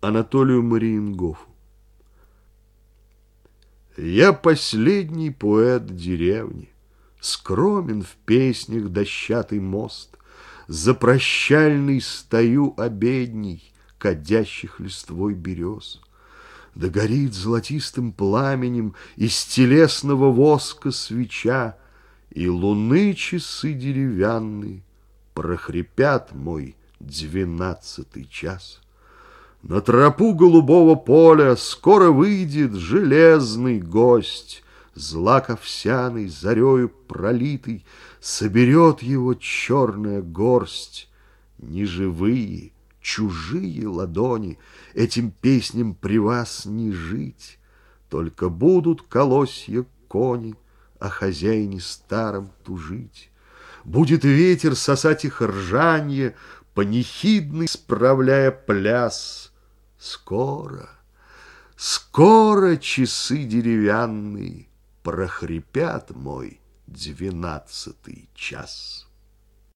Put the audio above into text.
Анатолию Мариенгофу. Я последний поэт деревни, Скромен в песнях дощатый мост, За прощальный стою обедней Кадящих листвой берез. Да горит золотистым пламенем Из телесного воска свеча, И луны часы деревянные Прохрипят мой двенадцатый час. На тропу голубого поля Скоро выйдет железный гость, Злак овсяный, зарею пролитый, Соберет его черная горсть. Неживые, чужие ладони Этим песням при вас не жить, Только будут колосья кони О хозяине старом тужить. Будет ветер сосать их ржанье, Панихидный справляя пляс — Скоро, скоро часы деревянные Прохрипят мой двенадцатый час.